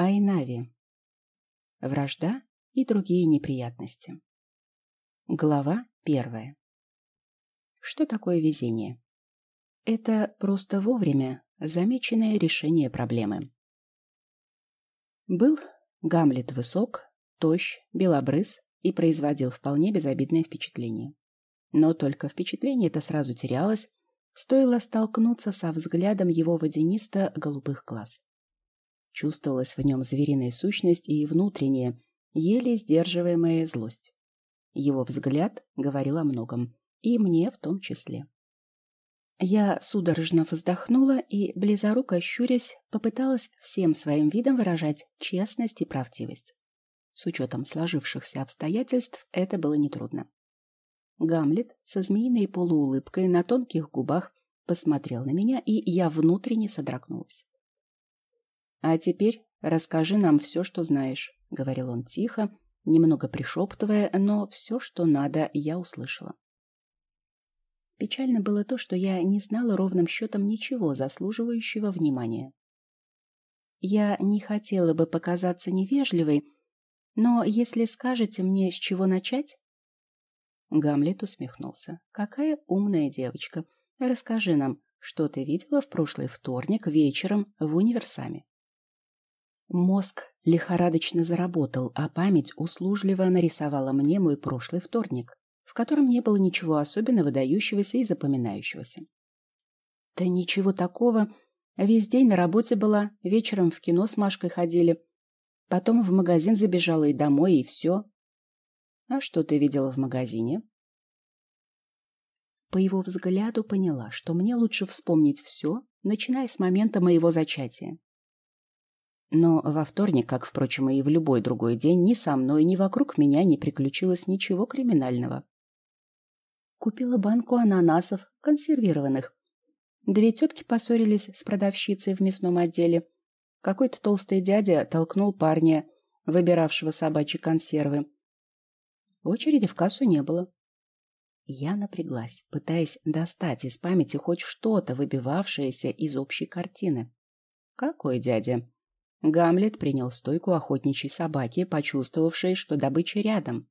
Айнави. Вражда и другие неприятности. Глава первая. Что такое везение? Это просто вовремя замеченное решение проблемы. Был Гамлет высок, тощ, белобрыз и производил вполне безобидное впечатление. Но только впечатление это сразу терялось, стоило столкнуться со взглядом его водянисто-голубых глаз. Чувствовалась в нем звериная сущность и внутренняя, еле сдерживаемая злость. Его взгляд говорил о многом, и мне в том числе. Я судорожно вздохнула и, близоруко щурясь, попыталась всем своим видом выражать честность и правдивость. С учетом сложившихся обстоятельств это было нетрудно. Гамлет со змеиной полуулыбкой на тонких губах посмотрел на меня, и я внутренне содрогнулась. «А теперь расскажи нам все, что знаешь», — говорил он тихо, немного пришептывая, но все, что надо, я услышала. Печально было то, что я не знала ровным счетом ничего заслуживающего внимания. Я не хотела бы показаться невежливой, но если скажете мне, с чего начать... Гамлет усмехнулся. Какая умная девочка. Расскажи нам, что ты видела в прошлый вторник вечером в универсаме. Мозг лихорадочно заработал, а память услужливо нарисовала мне мой прошлый вторник, в котором не было ничего особенно выдающегося и запоминающегося. Да ничего такого. Весь день на работе была, вечером в кино с Машкой ходили. Потом в магазин забежала и домой, и все. А что ты видела в магазине? По его взгляду поняла, что мне лучше вспомнить все, начиная с момента моего зачатия. Но во вторник, как, впрочем, и в любой другой день, ни со мной, ни вокруг меня не приключилось ничего криминального. Купила банку ананасов, консервированных. Две тетки поссорились с продавщицей в мясном отделе. Какой-то толстый дядя толкнул парня, выбиравшего собачьи консервы. Очереди в кассу не было. Я напряглась, пытаясь достать из памяти хоть что-то, выбивавшееся из общей картины. «Какой дядя?» Гамлет принял стойку охотничьей собаки, почувствовавшей, что добыча рядом.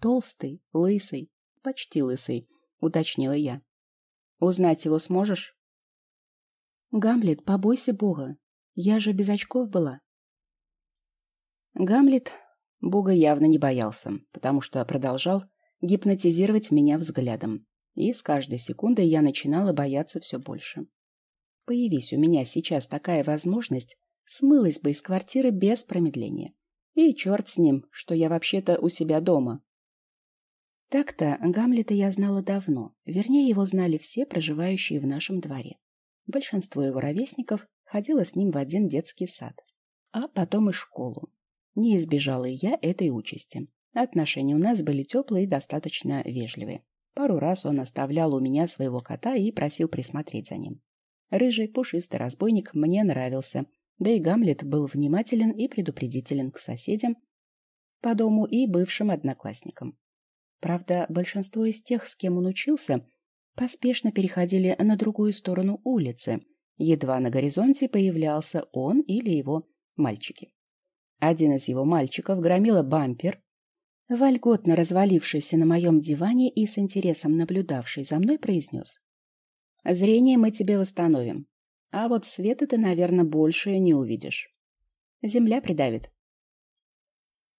Толстый, лысый, почти лысый, уточнила я. Узнать его сможешь? Гамлет, побойся бога. Я же без очков была. Гамлет бога явно не боялся, потому что продолжал гипнотизировать меня взглядом. И с каждой секундой я начинала бояться все больше. Появись у меня сейчас такая возможность, смылась бы из квартиры без промедления. И черт с ним, что я вообще-то у себя дома. Так-то Гамлета я знала давно, вернее, его знали все проживающие в нашем дворе. Большинство его ровесников ходило с ним в один детский сад, а потом и школу. Не избежала и я этой участи. Отношения у нас были теплые и достаточно вежливые. Пару раз он оставлял у меня своего кота и просил присмотреть за ним. Рыжий, пушистый разбойник мне нравился, да и Гамлет был внимателен и предупредителен к соседям по дому и бывшим одноклассникам. Правда, большинство из тех, с кем он учился, поспешно переходили на другую сторону улицы. Едва на горизонте появлялся он или его мальчики. Один из его мальчиков громила бампер, вольготно развалившийся на моем диване и с интересом наблюдавший за мной, произнес. «Зрение мы тебе восстановим. А вот света ты, наверное, больше не увидишь. Земля придавит.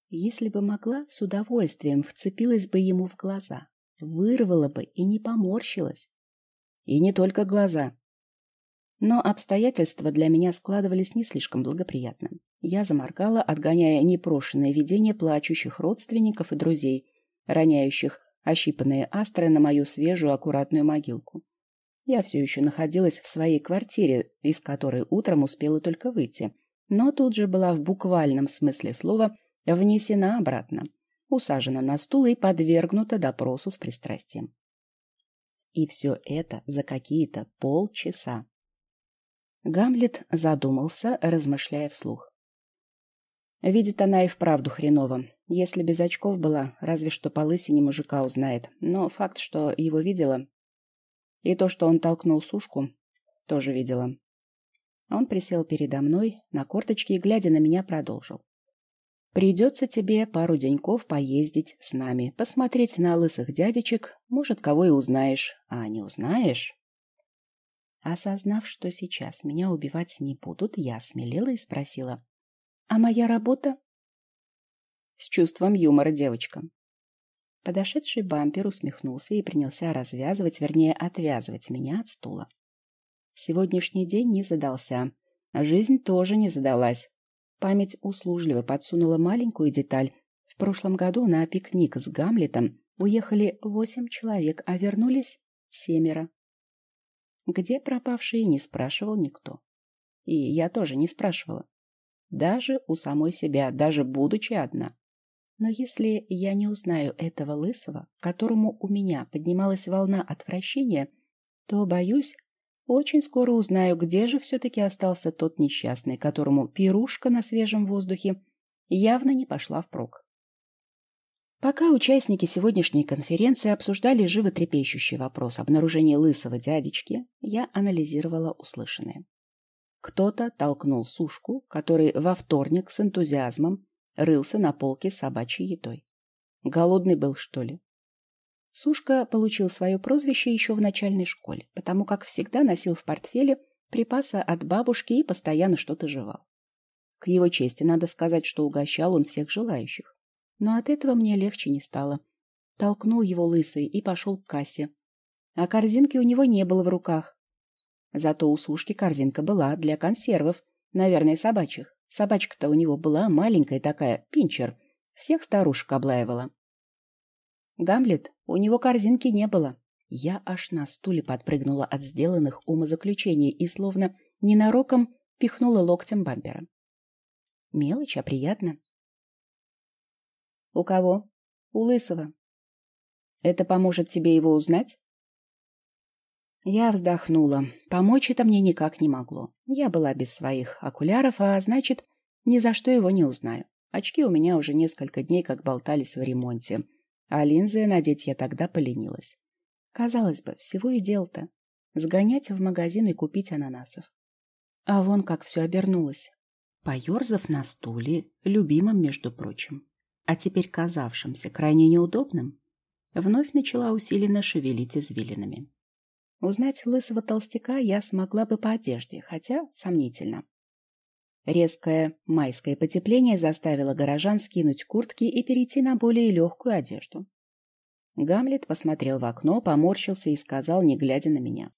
Если бы могла, с удовольствием вцепилась бы ему в глаза, вырвала бы и не поморщилась. И не только глаза. Но обстоятельства для меня складывались не слишком благоприятно. Я заморгала, отгоняя непрошенное видение плачущих родственников и друзей, роняющих ощипанные астры на мою свежую аккуратную могилку. Я все еще находилась в своей квартире, из которой утром успела только выйти, но тут же была в буквальном смысле слова внесена обратно, усажена на стул и подвергнута допросу с пристрастием. И все это за какие-то полчаса. Гамлет задумался, размышляя вслух. Видит она и вправду хреново. Если без очков была, разве что по лысине мужика узнает. Но факт, что его видела, и то, что он толкнул сушку, тоже видела. Он присел передо мной на корточки и, глядя на меня, продолжил. Придется тебе пару деньков поездить с нами, посмотреть на лысых дядечек, может, кого и узнаешь, а не узнаешь. Осознав, что сейчас меня убивать не будут, я смелела и спросила. «А моя работа?» С чувством юмора девочка. Подошедший бампер усмехнулся и принялся развязывать, вернее, отвязывать меня от стула. Сегодняшний день не задался. Жизнь тоже не задалась. Память услужливо подсунула маленькую деталь. В прошлом году на пикник с Гамлетом уехали восемь человек, а вернулись семеро. Где пропавшие, не спрашивал никто. И я тоже не спрашивала. Даже у самой себя, даже будучи одна. Но если я не узнаю этого лысого, которому у меня поднималась волна отвращения, то, боюсь, очень скоро узнаю, где же все-таки остался тот несчастный, которому пирушка на свежем воздухе явно не пошла впрок. Пока участники сегодняшней конференции обсуждали животрепещущий вопрос обнаружения лысого дядечки, я анализировала услышанное. Кто-то толкнул сушку, который во вторник с энтузиазмом рылся на полке с собачьей едой. Голодный был, что ли? Сушка получил свое прозвище еще в начальной школе, потому как всегда носил в портфеле припасы от бабушки и постоянно что-то жевал. К его чести надо сказать, что угощал он всех желающих. Но от этого мне легче не стало. Толкнул его лысый и пошел к кассе. А корзинки у него не было в руках. Зато у Сушки корзинка была для консервов, наверное, собачьих. Собачка-то у него была маленькая такая, пинчер. Всех старушек облаивала. Гамлет, у него корзинки не было. Я аж на стуле подпрыгнула от сделанных умозаключений и словно ненароком пихнула локтем бампера. Мелочь, а приятно. У кого? У Лысого. Это поможет тебе его узнать? Я вздохнула. Помочь это мне никак не могло. Я была без своих окуляров, а значит, ни за что его не узнаю. Очки у меня уже несколько дней как болтались в ремонте а линзы надеть я тогда поленилась. Казалось бы, всего и дел-то. Сгонять в магазин и купить ананасов. А вон как все обернулось. Поерзав на стуле, любимым, между прочим, а теперь казавшимся крайне неудобным, вновь начала усиленно шевелить извилинами. Узнать лысого толстяка я смогла бы по одежде, хотя сомнительно. Резкое майское потепление заставило горожан скинуть куртки и перейти на более легкую одежду. Гамлет посмотрел в окно, поморщился и сказал, не глядя на меня.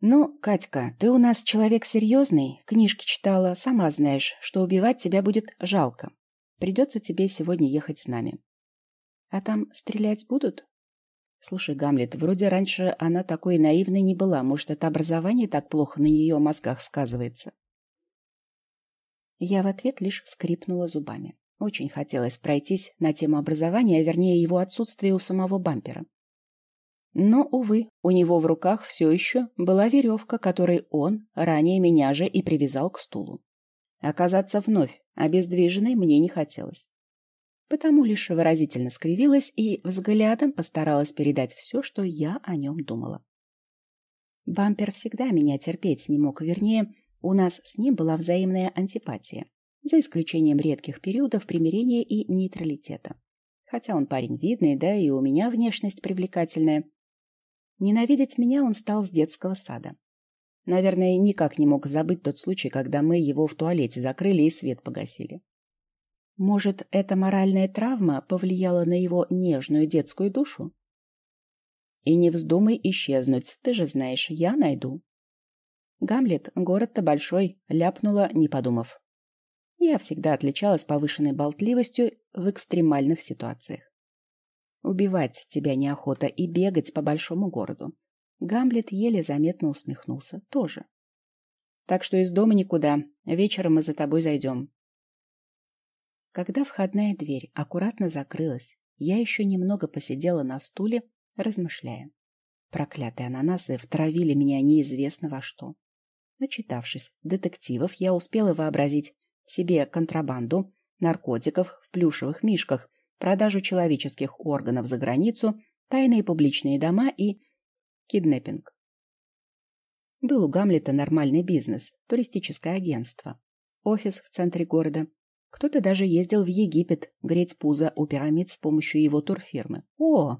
«Ну, Катька, ты у нас человек серьезный, книжки читала, сама знаешь, что убивать тебя будет жалко. Придется тебе сегодня ехать с нами». «А там стрелять будут?» «Слушай, Гамлет, вроде раньше она такой наивной не была, может, это образование так плохо на ее мозгах сказывается?» Я в ответ лишь скрипнула зубами. Очень хотелось пройтись на тему образования, а вернее его отсутствия у самого бампера. Но, увы, у него в руках все еще была веревка, которой он ранее меня же и привязал к стулу. Оказаться вновь обездвиженной мне не хотелось. Потому лишь выразительно скривилась и взглядом постаралась передать все, что я о нем думала. Бампер всегда меня терпеть не мог, вернее, у нас с ним была взаимная антипатия, за исключением редких периодов примирения и нейтралитета. Хотя он парень видный, да и у меня внешность привлекательная. Ненавидеть меня он стал с детского сада. Наверное, никак не мог забыть тот случай, когда мы его в туалете закрыли и свет погасили. Может, эта моральная травма повлияла на его нежную детскую душу? И не вздумай исчезнуть, ты же знаешь, я найду. Гамлет, город-то большой, ляпнула, не подумав. Я всегда отличалась повышенной болтливостью в экстремальных ситуациях. Убивать тебя неохота и бегать по большому городу. Гамлет еле заметно усмехнулся. Тоже. Так что из дома никуда. Вечером мы за тобой зайдем. Когда входная дверь аккуратно закрылась, я еще немного посидела на стуле, размышляя. Проклятые ананасы втравили меня неизвестно во что. Начитавшись детективов, я успела вообразить себе контрабанду наркотиков в плюшевых мишках, продажу человеческих органов за границу, тайные публичные дома и киднеппинг. Был у Гамлета нормальный бизнес, туристическое агентство. Офис в центре города. Кто-то даже ездил в Египет греть пузо у пирамид с помощью его турфирмы. О!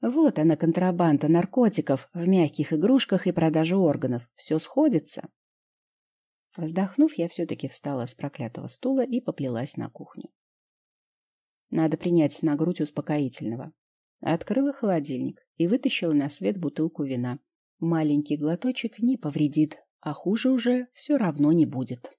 Вот она, контрабанда наркотиков в мягких игрушках и продажа органов. Все сходится. Вздохнув, я все-таки встала с проклятого стула и поплелась на кухню. Надо принять на грудь успокоительного. Открыла холодильник и вытащила на свет бутылку вина. Маленький глоточек не повредит, а хуже уже все равно не будет.